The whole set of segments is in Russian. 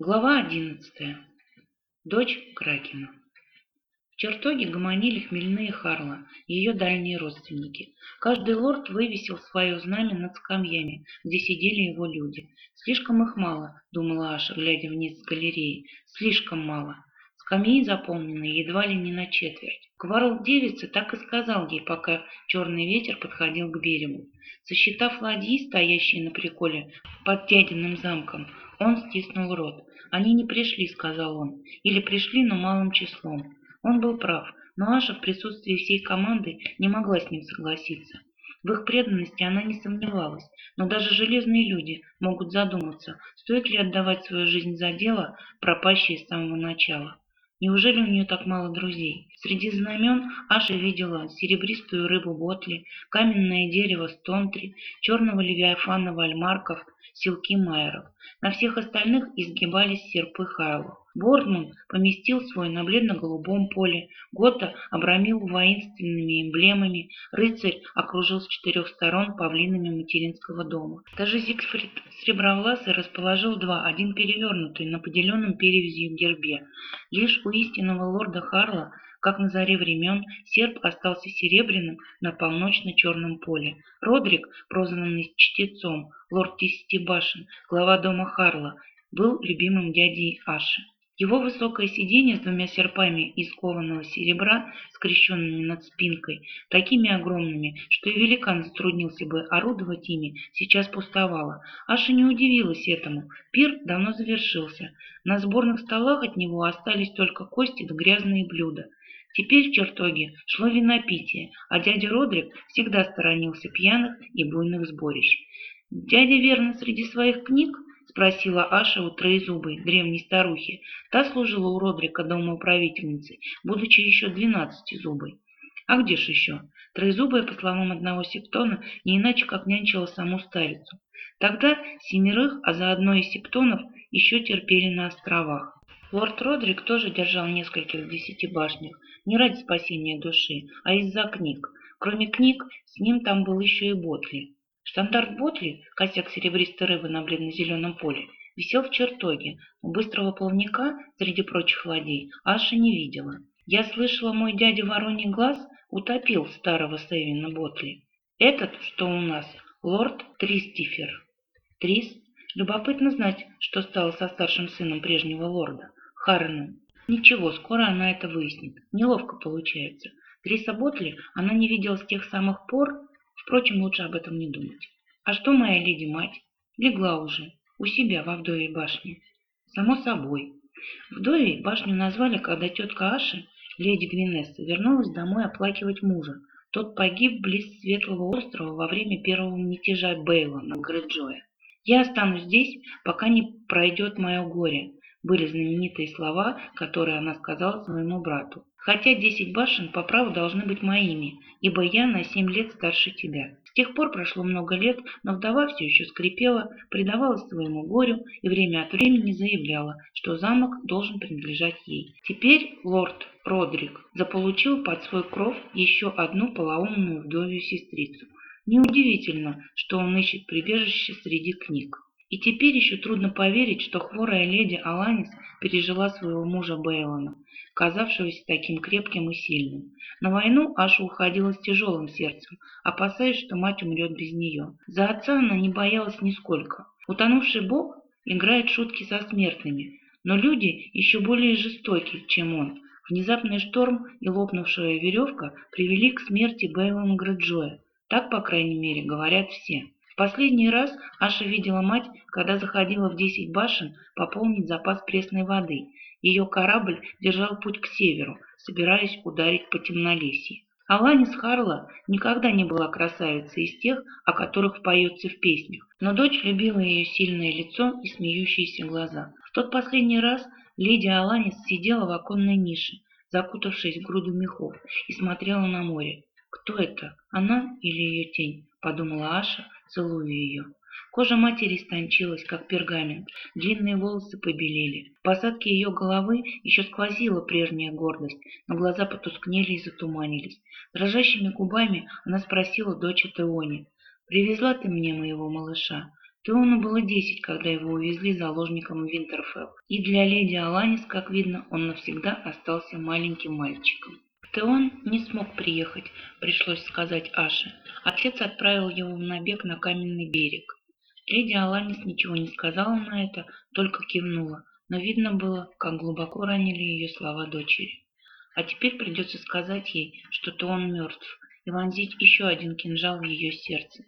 Глава одиннадцатая. Дочь Кракена. В чертоге гомонили хмельные Харла, ее дальние родственники. Каждый лорд вывесил свое знамя над скамьями, где сидели его люди. Слишком их мало, думала Аша, глядя вниз с галереи. Слишком мало. Скамьи заполнены едва ли не на четверть. Кварл девицы так и сказал ей, пока черный ветер подходил к берегу. Сосчитав ладьи, стоящие на приколе под дядиным замком, он стиснул рот. «Они не пришли», — сказал он. «Или пришли, но малым числом». Он был прав, но Аша в присутствии всей команды не могла с ним согласиться. В их преданности она не сомневалась, но даже железные люди могут задуматься, стоит ли отдавать свою жизнь за дело, пропащее с самого начала. Неужели у нее так мало друзей? Среди знамен Аша видела серебристую рыбу Ботли, каменное дерево Стонтри, черного левиафана Вальмарков, силки Майеров. На всех остальных изгибались серпы Хайлов. Бордман поместил свой на бледно-голубом поле, Гота обрамил воинственными эмблемами, рыцарь окружил с четырех сторон павлинами материнского дома. Даже Зигфрид Сребровласый расположил два, один перевернутый на поделенном перевязью гербе. Лишь у истинного лорда Харла как на заре времен, серп остался серебряным на полночно-черном поле. Родрик, прозванный Чтецом, лорд Десяти башен, глава дома Харла, был любимым дядей Аши. Его высокое сиденье с двумя серпами из кованого серебра, скрещенными над спинкой, такими огромными, что и великан затруднился бы орудовать ими, сейчас пустовало. Аша не удивилась этому. Пир давно завершился. На сборных столах от него остались только кости да грязные блюда. Теперь в чертоге шло винопитие, а дядя Родрик всегда сторонился пьяных и буйных сборищ. «Дядя верно среди своих книг?» — спросила Аша у троезубой, древней старухи. Та служила у Родрика домоуправительницей, будучи еще двенадцатизубой. А где ж еще? Троезубая, по словам одного септона, не иначе как нянчила саму старицу. Тогда семерых, а заодно и септонов, еще терпели на островах. Лорд Родрик тоже держал нескольких десяти башнях, не ради спасения души, а из-за книг. Кроме книг, с ним там был еще и Ботли. Штандарт Ботли, косяк серебристой рыбы на бледно-зеленом поле, висел в чертоге, но быстрого плавника среди прочих ладей Аша не видела. Я слышала, мой дядя Вороний Глаз утопил старого Севина Ботли. Этот, что у нас, лорд Тристифер. Трис? Любопытно знать, что стало со старшим сыном прежнего лорда, Харреном. Ничего, скоро она это выяснит. Неловко получается. Триса Ботли она не видела с тех самых пор, Впрочем, лучше об этом не думать. А что моя леди-мать? Легла уже, у себя во вдовьей башне. Само собой. Вдовей башню назвали, когда тетка Аши, леди Гвинесса, вернулась домой оплакивать мужа. Тот погиб близ Светлого острова во время первого мятежа Бейла на Грэджое. «Я останусь здесь, пока не пройдет мое горе», были знаменитые слова, которые она сказала своему брату. «Хотя десять башен по праву должны быть моими, ибо я на семь лет старше тебя». С тех пор прошло много лет, но вдова все еще скрипела, предавалась своему горю и время от времени заявляла, что замок должен принадлежать ей. Теперь лорд Родрик заполучил под свой кров еще одну полоумную вдовью сестрицу. Неудивительно, что он ищет прибежище среди книг. И теперь еще трудно поверить, что хворая леди Аланис пережила своего мужа Бейлона, казавшегося таким крепким и сильным. На войну Аша уходила с тяжелым сердцем, опасаясь, что мать умрет без нее. За отца она не боялась нисколько. Утонувший бог играет шутки со смертными, но люди еще более жестоки, чем он. Внезапный шторм и лопнувшая веревка привели к смерти Бейлона Грэджоя. Так, по крайней мере, говорят все. В последний раз Аша видела мать, когда заходила в десять башен пополнить запас пресной воды. Ее корабль держал путь к северу, собираясь ударить по темнолесье. Аланис Харла никогда не была красавицей из тех, о которых поется в песнях, но дочь любила ее сильное лицо и смеющиеся глаза. В тот последний раз леди Аланис сидела в оконной нише, закутавшись в груду мехов, и смотрела на море. Кто это, она или ее тень? подумала Аша, целуя ее. Кожа матери истончилась, как пергамент, длинные волосы побелели. В посадке ее головы еще сквозила прежняя гордость, но глаза потускнели и затуманились. Дрожащими губами она спросила дочь Теони, «Привезла ты мне моего малыша?» Теону было десять, когда его увезли заложником в Винтерфелл, и для леди Аланис, как видно, он навсегда остался маленьким мальчиком. Теон не смог приехать, пришлось сказать Аше. Отец отправил его в набег на каменный берег. Леди Аланис ничего не сказала на это, только кивнула, но видно было, как глубоко ранили ее слова дочери. А теперь придется сказать ей, что Теон мертв, и вонзить еще один кинжал в ее сердце.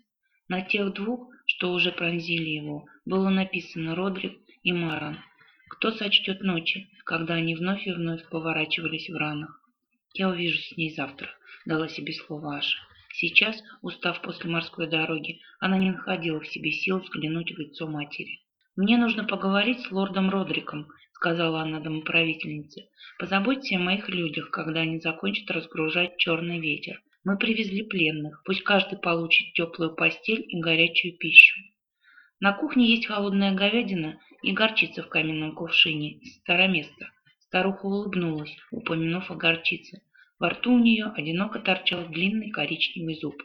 На тех двух, что уже пронзили его, было написано Родрик и Маран. Кто сочтет ночи, когда они вновь и вновь поворачивались в ранах? Я увижусь с ней завтра, дала себе слово Аша. Сейчас, устав после морской дороги, она не находила в себе сил взглянуть в лицо матери. «Мне нужно поговорить с лордом Родриком», — сказала она домоправительнице. «Позаботьте о моих людях, когда они закончат разгружать черный ветер. Мы привезли пленных. Пусть каждый получит теплую постель и горячую пищу. На кухне есть холодная говядина и горчица в каменном кувшине из староместа. Старуха улыбнулась, упомянув о горчице. Во рту у нее одиноко торчал длинный коричневый зуб.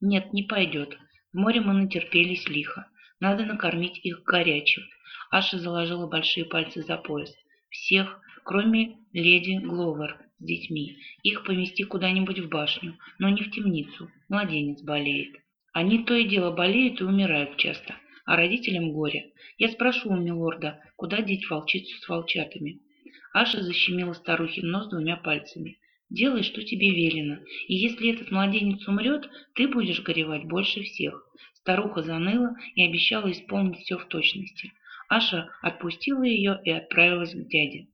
Нет, не пойдет. В море мы натерпелись лихо. Надо накормить их горячим. Аша заложила большие пальцы за пояс. Всех, кроме леди Гловер, с детьми. Их помести куда-нибудь в башню, но не в темницу. Младенец болеет. Они то и дело болеют и умирают часто, а родителям горе. Я спрошу у милорда, куда деть волчицу с волчатами. Аша защемила старухин нос двумя пальцами. «Делай, что тебе велено, и если этот младенец умрет, ты будешь горевать больше всех». Старуха заныла и обещала исполнить все в точности. Аша отпустила ее и отправилась к дяде.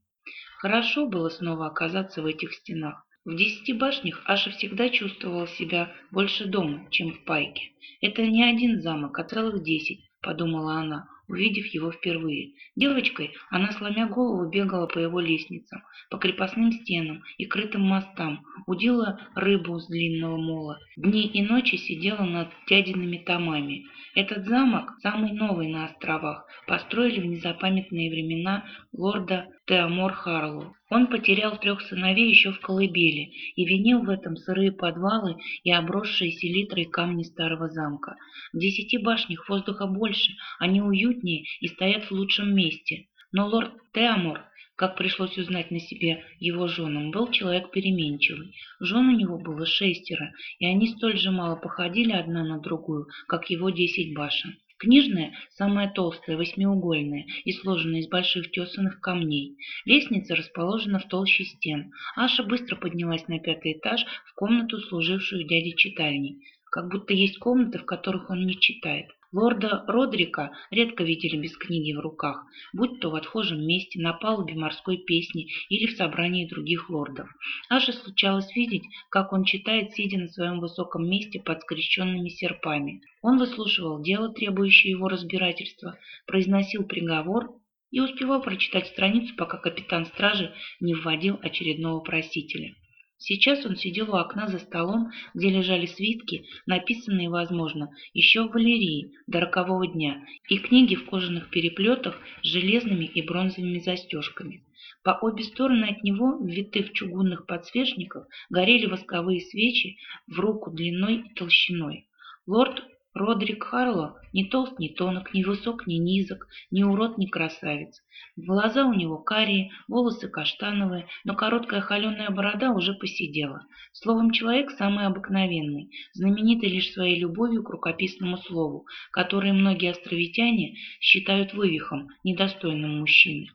Хорошо было снова оказаться в этих стенах. В десяти башнях Аша всегда чувствовала себя больше дома, чем в пайке. Это не один замок, а целых десять, подумала она, увидев его впервые. Девочкой она, сломя голову, бегала по его лестницам, по крепостным стенам и крытым мостам, удила рыбу с длинного мола. Дни и ночи сидела над дядиными томами. Этот замок, самый новый на островах, построили в незапамятные времена лорда Теомор Харлоу. Он потерял трех сыновей еще в колыбели и винил в этом сырые подвалы и обросшие селитрой камни старого замка. В десяти башнях воздуха больше, они уютнее и стоят в лучшем месте. Но лорд Теомор как пришлось узнать на себе его женам, был человек переменчивый. Жен у него было шестеро, и они столь же мало походили одна на другую, как его десять башен. Книжная, самая толстая, восьмиугольная и сложенная из больших тесаных камней. Лестница расположена в толще стен. Аша быстро поднялась на пятый этаж в комнату, служившую дяде читальней. Как будто есть комнаты, в которых он не читает. Лорда Родрика редко видели без книги в руках, будь то в отхожем месте, на палубе морской песни или в собрании других лордов. Аже случалось видеть, как он читает, сидя на своем высоком месте под скрещенными серпами. Он выслушивал дело, требующее его разбирательства, произносил приговор и успевал прочитать страницу, пока капитан стражи не вводил очередного просителя. Сейчас он сидел у окна за столом, где лежали свитки, написанные, возможно, еще в Валерии до рокового дня, и книги в кожаных переплетах с железными и бронзовыми застежками. По обе стороны от него, ввитых чугунных подсвечников, горели восковые свечи в руку длиной и толщиной. Лорд Родрик Харло не толст, ни тонок, ни высок, ни низок, ни урод, ни красавец. Глаза у него карие, волосы каштановые, но короткая холеная борода уже посидела. Словом, человек самый обыкновенный, знаменитый лишь своей любовью к рукописному слову, которое многие островитяне считают вывихом, недостойным мужчины.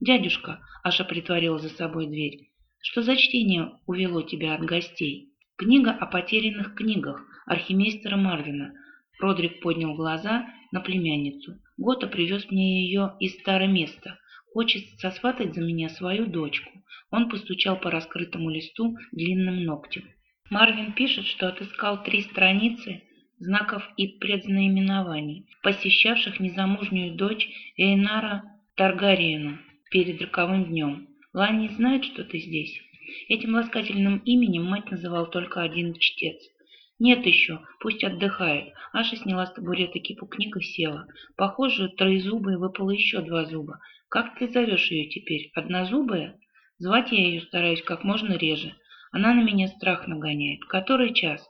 «Дядюшка», — Аша притворила за собой дверь, — «что за чтение увело тебя от гостей?» «Книга о потерянных книгах» архимейстера Марвина — Родрик поднял глаза на племянницу. Гота привез мне ее из старого места. Хочет сосватать за меня свою дочку. Он постучал по раскрытому листу длинным ногтем. Марвин пишет, что отыскал три страницы знаков и предзнаименований, посещавших незамужнюю дочь Эйнара Таргариена перед роковым днем. Лани знает, что ты здесь. Этим ласкательным именем мать называл только один чтец. «Нет еще, пусть отдыхает». Аша сняла с табурета кипу книг и села. Похоже, троезубой выпало еще два зуба. «Как ты зовешь ее теперь? Однозубая?» «Звать я ее стараюсь как можно реже. Она на меня страх нагоняет. Который час?»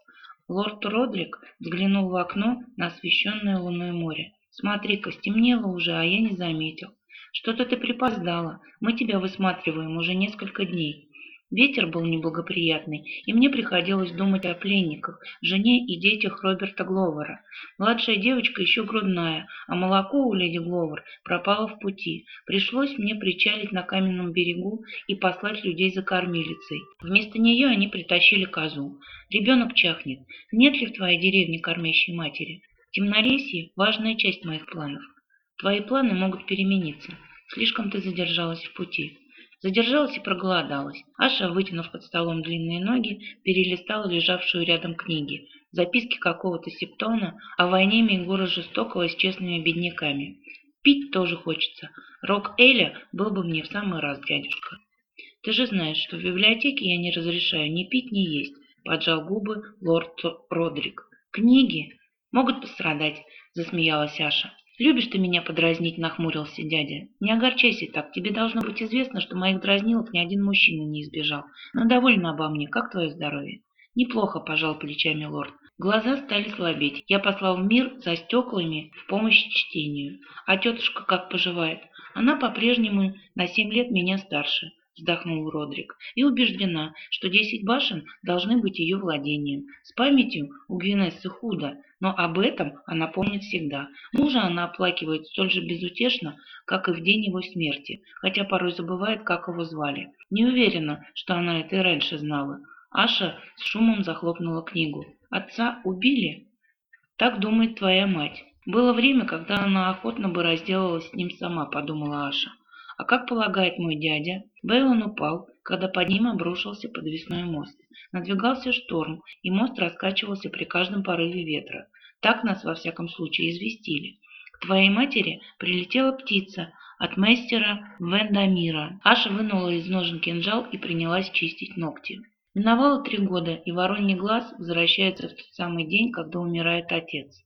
Лорд Родрик взглянул в окно на освещенное луной море. Смотри-ка, стемнело уже, а я не заметил. Что-то ты припоздала. Мы тебя высматриваем уже несколько дней. Ветер был неблагоприятный, и мне приходилось думать о пленниках, жене и детях Роберта Гловера. Младшая девочка еще грудная, а молоко у леди Гловер пропало в пути. Пришлось мне причалить на каменном берегу и послать людей за кормилицей. Вместо нее они притащили козу. Ребенок чахнет. Нет ли в твоей деревне кормящей матери? Темнолесье – важная часть моих планов. Твои планы могут перемениться. Слишком ты задержалась в пути. Задержалась и проголодалась. Аша, вытянув под столом длинные ноги, перелистала лежавшую рядом книги. Записки какого-то септона о войне Мегора Жестокого с честными бедняками. Пить тоже хочется. Рок Эля был бы мне в самый раз, дядюшка. Ты же знаешь, что в библиотеке я не разрешаю ни пить, ни есть, поджал губы лорд Родрик. Книги могут пострадать, засмеялась Аша. «Любишь ты меня подразнить?» – нахмурился дядя. «Не огорчайся так. Тебе должно быть известно, что моих дразнилок ни один мужчина не избежал. Но довольно обо мне. Как твое здоровье?» «Неплохо», – пожал плечами лорд. Глаза стали слабеть. Я послал в мир за стеклами в помощь чтению. А тетушка как поживает? Она по-прежнему на семь лет меня старше вздохнул Родрик, и убеждена, что десять башен должны быть ее владением. С памятью у Гвинессы худо, но об этом она помнит всегда. Мужа она оплакивает столь же безутешно, как и в день его смерти, хотя порой забывает, как его звали. Не уверена, что она это и раньше знала. Аша с шумом захлопнула книгу. «Отца убили?» «Так думает твоя мать. Было время, когда она охотно бы разделалась с ним сама», — подумала Аша. А как полагает мой дядя, Бейлон упал, когда под ним обрушился подвесной мост. Надвигался шторм, и мост раскачивался при каждом порыве ветра. Так нас, во всяком случае, известили. К твоей матери прилетела птица от мастера Вендамира. Аша вынула из ножен кинжал и принялась чистить ногти. Миновало три года, и вороний глаз возвращается в тот самый день, когда умирает отец.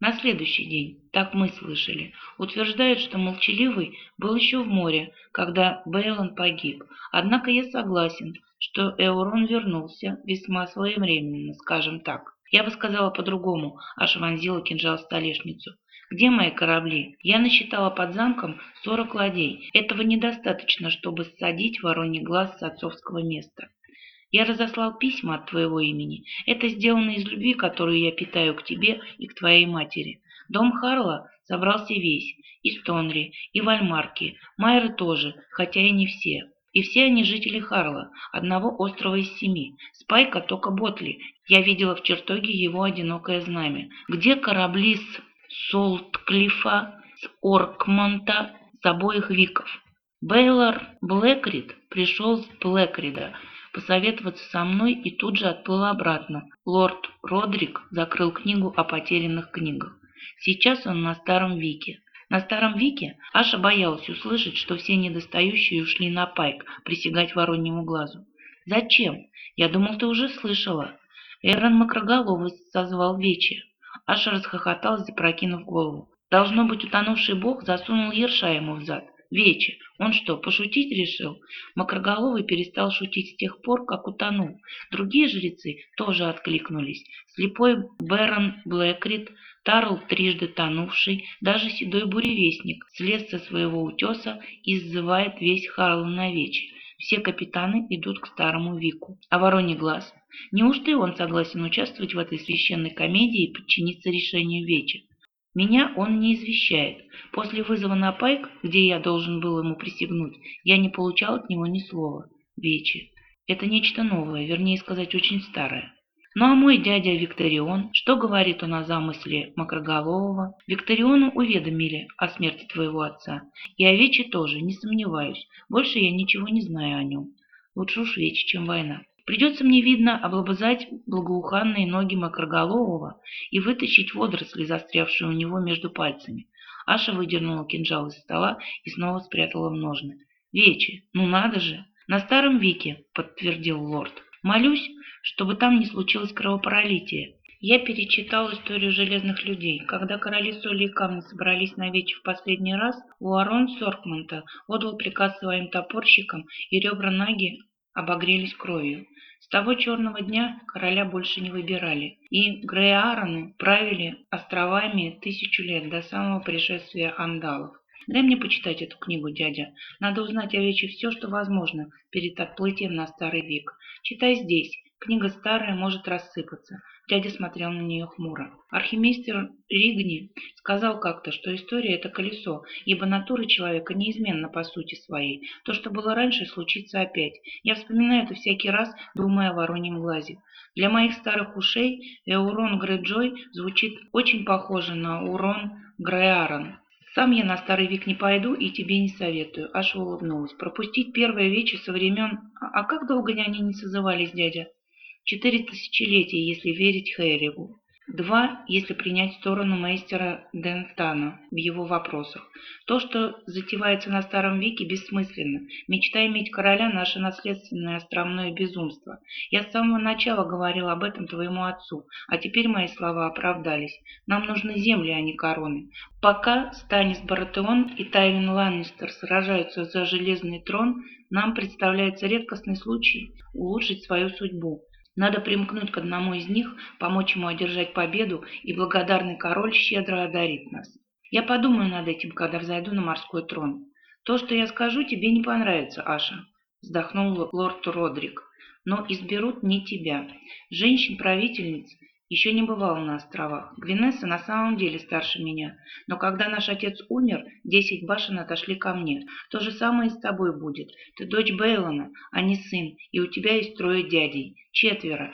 На следующий день, так мы слышали, утверждают, что Молчаливый был еще в море, когда Бейлон погиб. Однако я согласен, что Эурон вернулся весьма своевременно, скажем так. Я бы сказала по-другому, аж вонзила кинжал в столешницу. Где мои корабли? Я насчитала под замком сорок ладей. Этого недостаточно, чтобы ссадить вороний глаз с отцовского места. Я разослал письма от твоего имени. Это сделано из любви, которую я питаю к тебе и к твоей матери. Дом Харла собрался весь, и Стонри, и Вальмарки, Майры тоже, хотя и не все. И все они жители Харла, одного острова из семи. Спайка только Ботли. Я видела в чертоге его одинокое знамя. Где корабли с Солтклифа, с Оркмонта, с обоих Виков? Бейлор Блэкрид пришел с Блэкрида, посоветоваться со мной и тут же отплыл обратно. Лорд Родрик закрыл книгу о потерянных книгах. Сейчас он на Старом Вике. На Старом Вике Аша боялась услышать, что все недостающие ушли на пайк присягать вороньему глазу. «Зачем? Я думал, ты уже слышала». Эрон Макроголовый созвал вече. Аша расхохоталась, запрокинув голову. Должно быть, утонувший бог засунул ерша ему в зад. Вече. Он что, пошутить решил? Макроголовый перестал шутить с тех пор, как утонул. Другие жрецы тоже откликнулись. Слепой Бэрон Блэкрит, Тарл трижды тонувший, даже седой буревестник, слез со своего утеса и сзывает весь Харл на вече. Все капитаны идут к старому Вику. А Вороний глаз? Неужто и он согласен участвовать в этой священной комедии и подчиниться решению Веча? Меня он не извещает. После вызова на пайк, где я должен был ему присягнуть, я не получал от него ни слова. Вечи. Это нечто новое, вернее сказать, очень старое. Ну а мой дядя Викторион, что говорит он о замысле Макроголового? Викториону уведомили о смерти твоего отца. И о Вече тоже, не сомневаюсь. Больше я ничего не знаю о нем. Лучше уж Вече, чем война. Придется мне, видно, облобызать благоуханные ноги Макроголового и вытащить водоросли, застрявшие у него между пальцами. Аша выдернула кинжал из стола и снова спрятала в ножны. «Вечи, ну надо же!» «На старом Вике», — подтвердил лорд. «Молюсь, чтобы там не случилось кровопролитие. Я перечитал историю железных людей. Когда короли соли и камни собрались на вече в последний раз, Уоррен Соркмонта отдал приказ своим топорщикам и ребра Наги обогрелись кровью. С того черного дня короля больше не выбирали, и Греароны правили островами тысячу лет до самого пришествия андалов. Дай мне почитать эту книгу, дядя. Надо узнать о Вече все, что возможно, перед отплытием на Старый век. Читай здесь. Книга старая, может рассыпаться. Дядя смотрел на нее хмуро. Архимейстер Ригни сказал как-то, что история – это колесо, ибо натура человека неизменна по сути своей. То, что было раньше, случится опять. Я вспоминаю это всякий раз, думая о вороньем глазе. Для моих старых ушей Эурон Греджой звучит очень похоже на Урон Греарон. Сам я на старый век не пойду и тебе не советую. Аша улыбнулась. Пропустить первое вече со времен... А как долго они не созывались, дядя? Четыре тысячелетия, если верить Хэригу. Два, если принять сторону мастера Дентана в его вопросах. То, что затевается на Старом веке, бессмысленно. Мечта иметь короля – наше наследственное островное безумство. Я с самого начала говорил об этом твоему отцу, а теперь мои слова оправдались. Нам нужны земли, а не короны. Пока Станис Баратеон и Тайвин Ланнистер сражаются за железный трон, нам представляется редкостный случай улучшить свою судьбу. Надо примкнуть к одному из них, помочь ему одержать победу, и благодарный король щедро одарит нас. Я подумаю над этим, когда взойду на морской трон. То, что я скажу, тебе не понравится, Аша, вздохнул лорд Родрик. Но изберут не тебя. Женщин-правительниц еще не бывало на островах. Гвинесса на самом деле старше меня. Но когда наш отец умер, десять башен отошли ко мне. То же самое и с тобой будет. Ты дочь Бейлона, а не сын, и у тебя есть трое дядей. Четверо.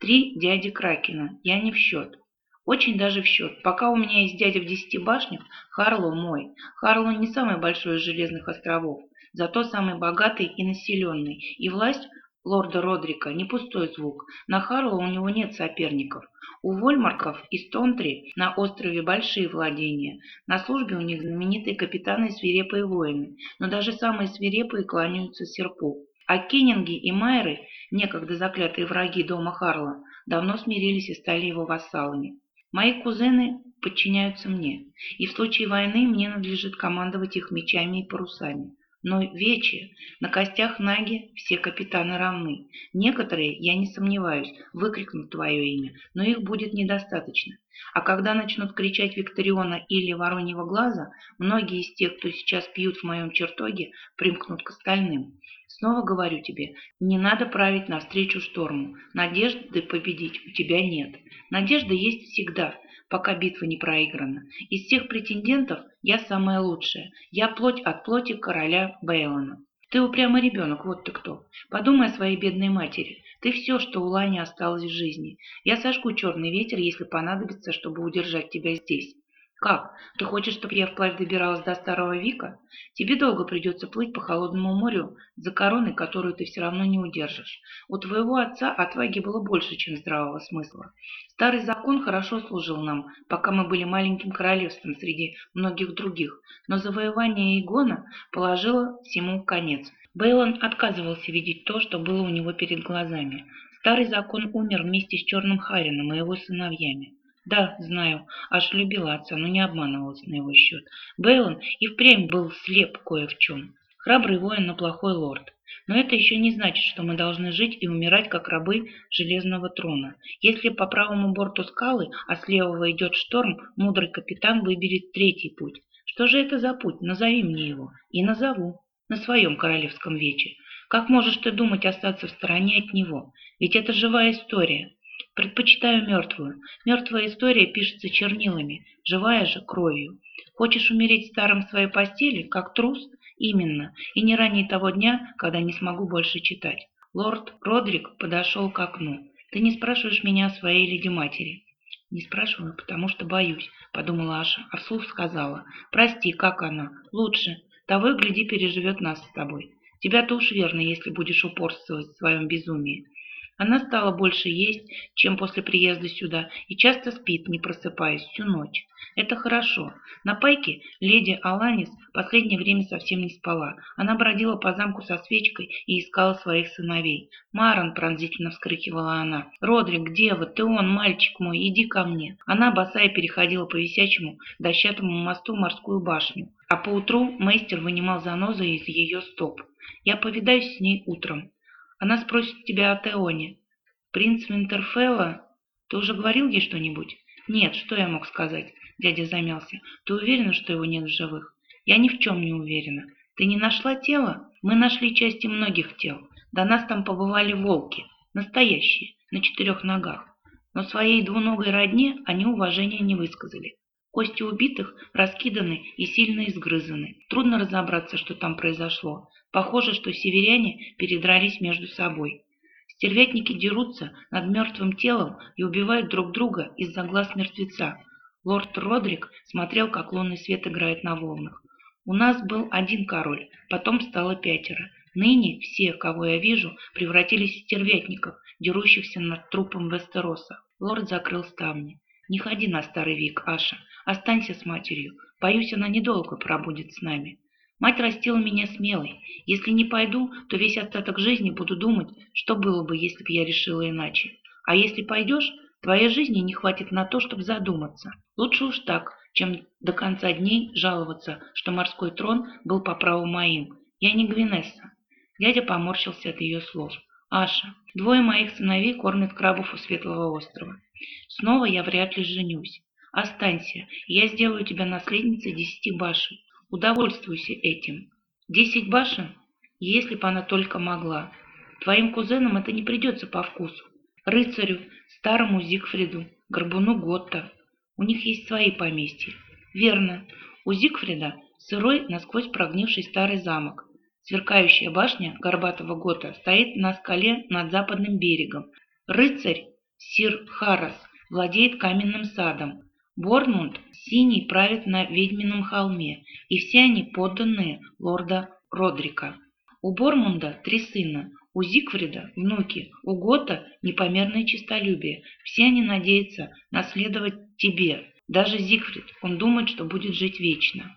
Три дяди Кракена. Я не в счет. Очень даже в счет. Пока у меня есть дядя в десяти башнях, Харлоу мой. Харлоу не самый большой из железных островов, зато самый богатый и населенный. И власть лорда Родрика не пустой звук. На Харлоу у него нет соперников. У Вольмарков из Тонтри на острове большие владения. На службе у них знаменитые капитаны и свирепые воины, но даже самые свирепые кланяются серпу. А Кеннинги и Майры, некогда заклятые враги дома Харла, давно смирились и стали его вассалами. Мои кузены подчиняются мне, и в случае войны мне надлежит командовать их мечами и парусами. Но вече, на костях Наги все капитаны равны. Некоторые, я не сомневаюсь, выкрикнут твое имя, но их будет недостаточно. А когда начнут кричать Викториона или Вороньего глаза, многие из тех, кто сейчас пьют в моем чертоге, примкнут к остальным. Снова говорю тебе, не надо править навстречу шторму. Надежды победить у тебя нет. Надежда есть всегда, пока битва не проиграна. Из всех претендентов я самая лучшая. Я плоть от плоти короля Бейлона. Ты упрямый ребенок, вот ты кто. Подумай о своей бедной матери. Ты все, что у Лани осталось в жизни. Я сожгу черный ветер, если понадобится, чтобы удержать тебя здесь. Как? Ты хочешь, чтобы я вплавь добиралась до Старого Вика? Тебе долго придется плыть по холодному морю за короной, которую ты все равно не удержишь. У твоего отца отваги было больше, чем здравого смысла. Старый закон хорошо служил нам, пока мы были маленьким королевством среди многих других, но завоевание Игона положило всему конец. Бейлон отказывался видеть то, что было у него перед глазами. Старый закон умер вместе с Черным Харином и его сыновьями. Да, знаю, аж любила отца, но не обманывалась на его счет. Бейлон и впрямь был слеп кое в чем. Храбрый воин, но плохой лорд. Но это еще не значит, что мы должны жить и умирать, как рабы Железного трона. Если по правому борту скалы, а с левого идет шторм, мудрый капитан выберет третий путь. Что же это за путь? Назови мне его. И назову. На своем королевском вече. Как можешь ты думать остаться в стороне от него? Ведь это живая история. Предпочитаю мертвую. Мертвая история пишется чернилами, живая же кровью. Хочешь умереть старым в своей постели, как трус? Именно, и не ранее того дня, когда не смогу больше читать. Лорд Родрик подошел к окну. Ты не спрашиваешь меня о своей леди-матери. Не спрашиваю, потому что боюсь, подумала Аша, а вслух сказала. Прости, как она? Лучше. Того и гляди, переживет нас с тобой. Тебя-то уж верно, если будешь упорствовать в своем безумии. Она стала больше есть, чем после приезда сюда, и часто спит, не просыпаясь, всю ночь. Это хорошо. На пайке леди Аланис последнее время совсем не спала. Она бродила по замку со свечкой и искала своих сыновей. «Марон!» – пронзительно вскрикивала она. «Родрик, где вы? Ты он, мальчик мой, иди ко мне!» Она босая переходила по висячему дощатому мосту морскую башню. А поутру мастер вынимал занозы из ее стоп. «Я повидаюсь с ней утром». Она спросит тебя о Теоне. Принц Винтерфелла... Ты уже говорил ей что-нибудь? Нет, что я мог сказать? Дядя замялся. Ты уверена, что его нет в живых? Я ни в чем не уверена. Ты не нашла тело? Мы нашли части многих тел. До нас там побывали волки. Настоящие, на четырех ногах. Но своей двуногой родне они уважения не высказали. Кости убитых раскиданы и сильно изгрызаны. Трудно разобраться, что там произошло. Похоже, что северяне передрались между собой. Стервятники дерутся над мертвым телом и убивают друг друга из-за глаз мертвеца. Лорд Родрик смотрел, как лунный свет играет на волнах. У нас был один король, потом стало пятеро. Ныне все, кого я вижу, превратились в стервятников, дерущихся над трупом Вестероса. Лорд закрыл ставни. «Не ходи на старый век, Аша. Останься с матерью. Боюсь, она недолго пробудет с нами. Мать растила меня смелой. Если не пойду, то весь остаток жизни буду думать, что было бы, если бы я решила иначе. А если пойдешь, твоей жизни не хватит на то, чтобы задуматься. Лучше уж так, чем до конца дней жаловаться, что морской трон был по праву моим. Я не Гвинесса. Дядя поморщился от ее слов. Аша, двое моих сыновей кормят крабов у Светлого острова. Снова я вряд ли женюсь. Останься, я сделаю тебя наследницей десяти башен. Удовольствуйся этим. Десять башен? Если бы она только могла. Твоим кузенам это не придется по вкусу. Рыцарю, старому Зигфриду, горбуну Готта. У них есть свои поместья. Верно, у Зигфрида сырой, насквозь прогнивший старый замок. Сверкающая башня горбатого Гота стоит на скале над западным берегом. Рыцарь Сир Харас владеет каменным садом. Борнмунд синий правит на ведьмином холме, и все они подданные лорда Родрика. У Бормунда три сына, у Зигфрида – внуки, у Гота – непомерное честолюбие. Все они надеются наследовать тебе. Даже Зигфрид, он думает, что будет жить вечно.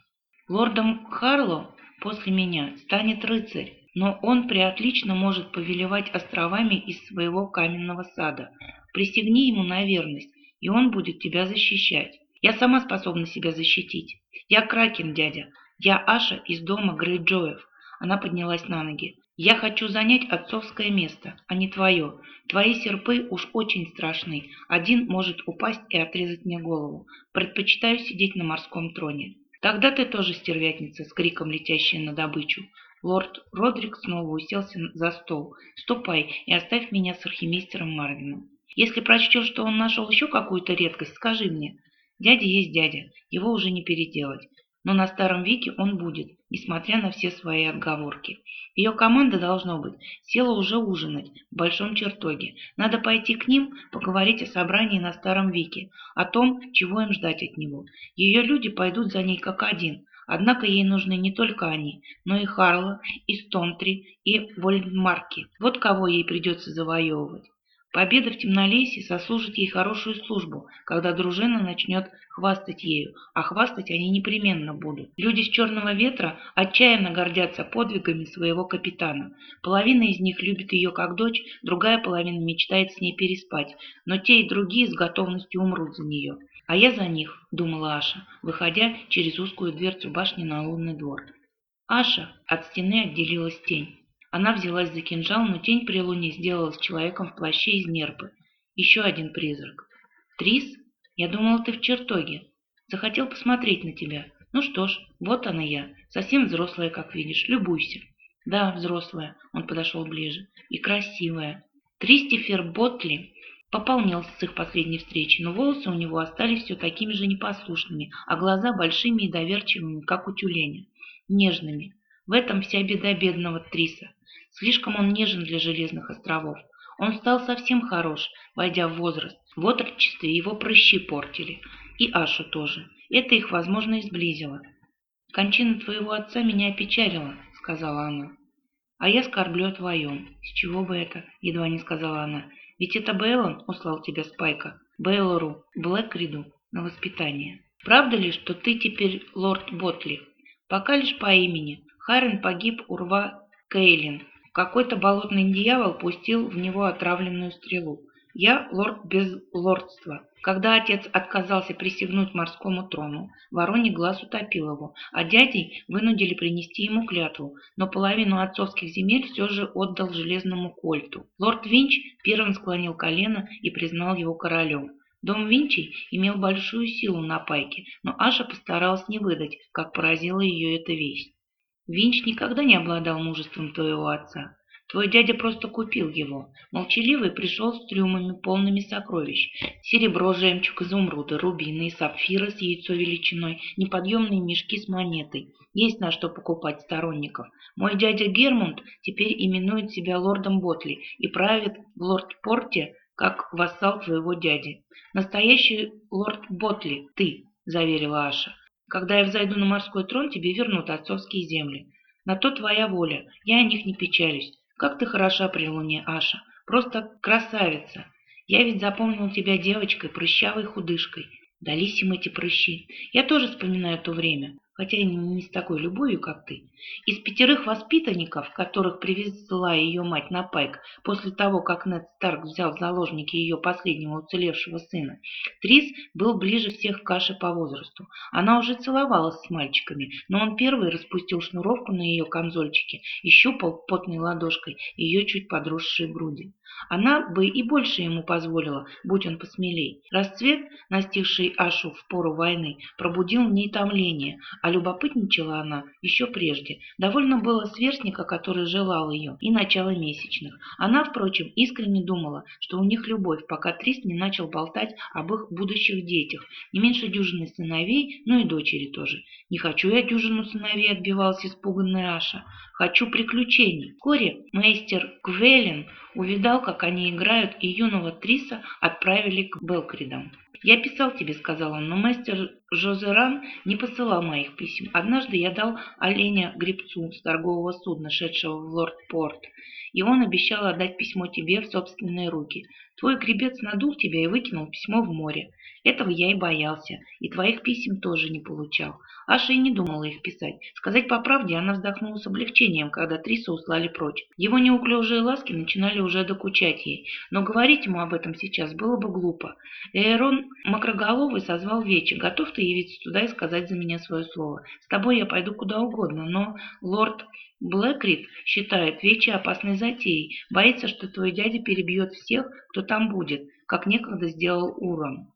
Лордом Харлоу после меня станет рыцарь, но он преотлично может повелевать островами из своего каменного сада. Присягни ему на верность, и он будет тебя защищать. Я сама способна себя защитить. Я Кракен, дядя. Я Аша из дома Грейджоев. Она поднялась на ноги. Я хочу занять отцовское место, а не твое. Твои серпы уж очень страшны. Один может упасть и отрезать мне голову. Предпочитаю сидеть на морском троне. Тогда ты тоже стервятница с криком, летящая на добычу. Лорд Родрик снова уселся за стол. Ступай и оставь меня с архимейстером Марвином. Если прочтешь, что он нашел еще какую-то редкость, скажи мне. Дядя есть дядя, его уже не переделать но на старом Вике он будет, несмотря на все свои отговорки. Ее команда, должно быть, села уже ужинать в большом чертоге. Надо пойти к ним, поговорить о собрании на старом Вике, о том, чего им ждать от него. Ее люди пойдут за ней как один, однако ей нужны не только они, но и Харла, и Стонтри, и Вольдмарки. Вот кого ей придется завоевывать. Победа в темнолесье сослужит ей хорошую службу, когда дружина начнет хвастать ею, а хвастать они непременно будут. Люди с черного ветра отчаянно гордятся подвигами своего капитана. Половина из них любит ее как дочь, другая половина мечтает с ней переспать, но те и другие с готовностью умрут за нее. А я за них, думала Аша, выходя через узкую дверцу башни на лунный двор. Аша от стены отделилась тень. Она взялась за кинжал, но тень при луне сделалась человеком в плаще из нерпы. Еще один призрак. «Трис? Я думала, ты в чертоге. Захотел посмотреть на тебя. Ну что ж, вот она я, совсем взрослая, как видишь. Любуйся». «Да, взрослая», — он подошел ближе. «И красивая». Тристифер Ботли пополнел с их последней встречи, но волосы у него остались все такими же непослушными, а глаза большими и доверчивыми, как у тюленя, нежными. В этом вся беда бедного Триса. Слишком он нежен для Железных островов. Он стал совсем хорош, войдя в возраст. В отрочестве его прыщи портили. И Ашу тоже. Это их, возможно, и сблизило. «Кончина твоего отца меня опечалила», — сказала она. «А я скорблю о твоем. С чего бы это?» — едва не сказала она. «Ведь это Бейлон услал тебя Спайка, Бейлору, Блэкриду на воспитание. Правда ли, что ты теперь лорд Ботли? Пока лишь по имени. Харен погиб у рва Кейлин, какой-то болотный дьявол пустил в него отравленную стрелу. Я лорд без лордства. Когда отец отказался присягнуть морскому трону, вороний глаз утопил его, а дядей вынудили принести ему клятву, но половину отцовских земель все же отдал железному кольту. Лорд Винч первым склонил колено и признал его королем. Дом Винчей имел большую силу на пайке, но Аша постаралась не выдать, как поразила ее эта весть. Винч никогда не обладал мужеством твоего отца. Твой дядя просто купил его. Молчаливый пришел с трюмами, полными сокровищ. Серебро, жемчуг, изумруды, рубины и сапфиры с яйцо величиной, неподъемные мешки с монетой. Есть на что покупать сторонников. Мой дядя Гермунд теперь именует себя лордом Ботли и правит в лорд-порте как вассал твоего дяди. Настоящий лорд Ботли ты, заверила Аша. Когда я взойду на морской трон, тебе вернут отцовские земли. На то твоя воля, я о них не печалюсь. Как ты хороша при луне, Аша. Просто красавица. Я ведь запомнил тебя девочкой, прыщавой худышкой. Дались им эти прыщи. Я тоже вспоминаю то время хотя и не с такой любовью, как ты. Из пятерых воспитанников, которых привезла ее мать на пайк после того, как Нед Старк взял в заложники ее последнего уцелевшего сына, Трис был ближе всех к Аше по возрасту. Она уже целовалась с мальчиками, но он первый распустил шнуровку на ее камзольчике и щупал потной ладошкой ее чуть подросшие груди. Она бы и больше ему позволила, будь он посмелей. Расцвет, настигший Ашу в пору войны, пробудил в ней томление, а любопытничала она еще прежде. Довольно было сверстника, который желал ее, и начала месячных. Она, впрочем, искренне думала, что у них любовь, пока Трист не начал болтать об их будущих детях. Не меньше дюжины сыновей, но и дочери тоже. «Не хочу я дюжину сыновей», — отбивалась испуганная Аша. «Хочу приключений». Вскоре мейстер Квелин увидал, как они играют, и юного Триса отправили к Белкридам. «Я писал тебе», — сказал он, — «но мастер Жозеран не посылал моих писем. Однажды я дал оленя гребцу с торгового судна, шедшего в Лорд-Порт, и он обещал отдать письмо тебе в собственные руки. Твой гребец надул тебя и выкинул письмо в море. Этого я и боялся, и твоих писем тоже не получал. Аша и не думала их писать. Сказать по правде, она вздохнула с облегчением, когда Триса услали прочь. Его неуклюжие ласки начинали уже докучать ей, но говорить ему об этом сейчас было бы глупо. Эйрон Макроголовый созвал Вечи. Готов ты явиться туда и сказать за меня свое слово? С тобой я пойду куда угодно, но лорд Блэкрид считает Вечи опасной затеей, боится, что твой дядя перебьет всех, кто там будет, как некогда сделал Урон.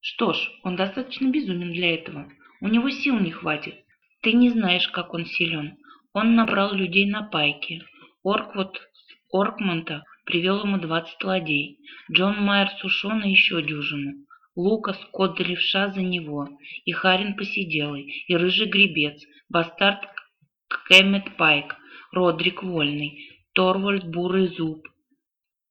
Что ж, он достаточно безумен для этого. У него сил не хватит. Ты не знаешь, как он силен. Он набрал людей на пайке. Орквуд Оркмонта привел ему двадцать ладей. Джон Майер Сушона еще дюжину. Лукас, кот левша за него, и Харин посиделый, и рыжий гребец, бастард Кэммет Пайк, Родрик Вольный, Торвальд Бурый Зуб,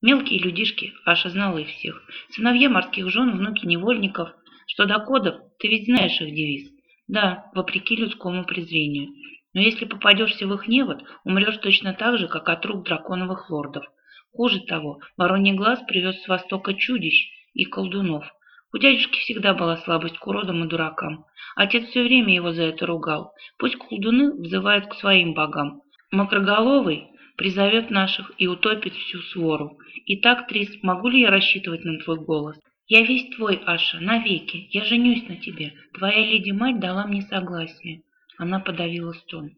Мелкие людишки, Аша знала их всех. Сыновья морских жен, внуки невольников. Что до кодов, ты ведь знаешь их девиз. Да, вопреки людскому презрению. Но если попадешься в их невод, умрешь точно так же, как от рук драконовых лордов. Хуже того, вороний глаз привез с востока чудищ и колдунов. У дядюшки всегда была слабость к уродам и дуракам. Отец все время его за это ругал. Пусть колдуны взывают к своим богам. Макроголовый призовет наших и утопит всю свору. Итак, Трис, могу ли я рассчитывать на твой голос? Я весь твой, Аша, навеки. Я женюсь на тебе. Твоя леди-мать дала мне согласие. Она подавила стон.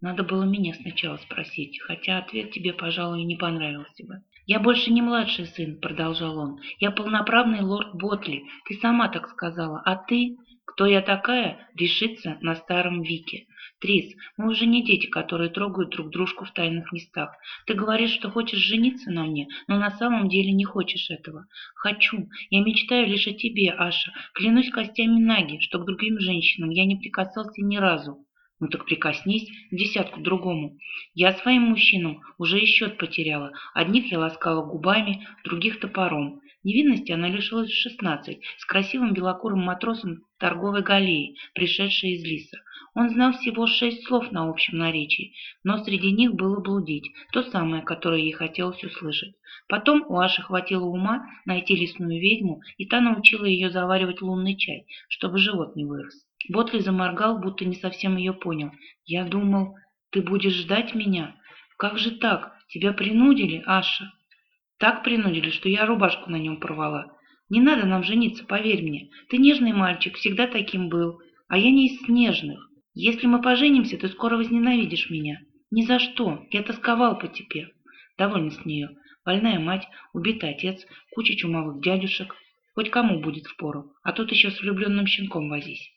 Надо было меня сначала спросить, хотя ответ тебе, пожалуй, не понравился бы. «Я больше не младший сын», — продолжал он. «Я полноправный лорд Ботли. Ты сама так сказала. А ты...» Кто я такая, решится на старом Вике. Трис, мы уже не дети, которые трогают друг дружку в тайных местах. Ты говоришь, что хочешь жениться на мне, но на самом деле не хочешь этого. Хочу. Я мечтаю лишь о тебе, Аша. Клянусь костями Наги, что к другим женщинам я не прикасался ни разу. Ну так прикоснись к десятку другому. Я своим мужчинам уже и счет потеряла. Одних я ласкала губами, других топором. Невинности она лишилась в шестнадцать, с красивым белокурым матросом торговой галеи, пришедшей из Лиса. Он знал всего шесть слов на общем наречии, но среди них было блудить, то самое, которое ей хотелось услышать. Потом у Аши хватило ума найти лесную ведьму, и та научила ее заваривать лунный чай, чтобы живот не вырос. Ботли заморгал, будто не совсем ее понял. «Я думал, ты будешь ждать меня? Как же так? Тебя принудили, Аша?» Так принудили, что я рубашку на нем порвала. Не надо нам жениться, поверь мне. Ты нежный мальчик, всегда таким был. А я не из снежных. Если мы поженимся, ты скоро возненавидишь меня. Ни за что. Я тосковал по тебе. Довольно с нее. Больная мать, убитый отец, куча чумовых дядюшек. Хоть кому будет впору. А тут еще с влюбленным щенком возись.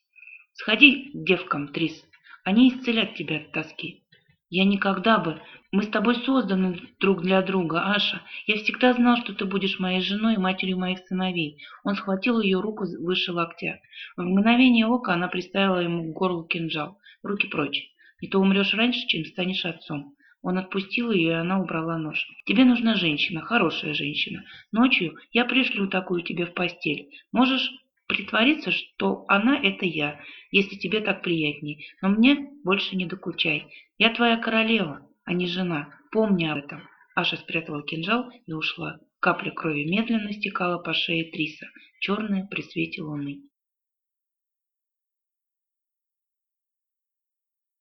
Сходи к девкам, Трис. Они исцелят тебя от тоски. Я никогда бы... Мы с тобой созданы друг для друга, Аша. Я всегда знал, что ты будешь моей женой и матерью моих сыновей. Он схватил ее руку выше локтя. В мгновение ока она приставила ему к горлу кинжал. Руки прочь. И то умрешь раньше, чем станешь отцом. Он отпустил ее, и она убрала нож. «Тебе нужна женщина, хорошая женщина. Ночью я пришлю такую тебе в постель. Можешь притвориться, что она — это я, если тебе так приятней. Но мне больше не докучай. Я твоя королева, а не жена. Помни об этом. Аша спрятала кинжал и ушла. Капля крови медленно стекала по шее Триса, черная при свете луны.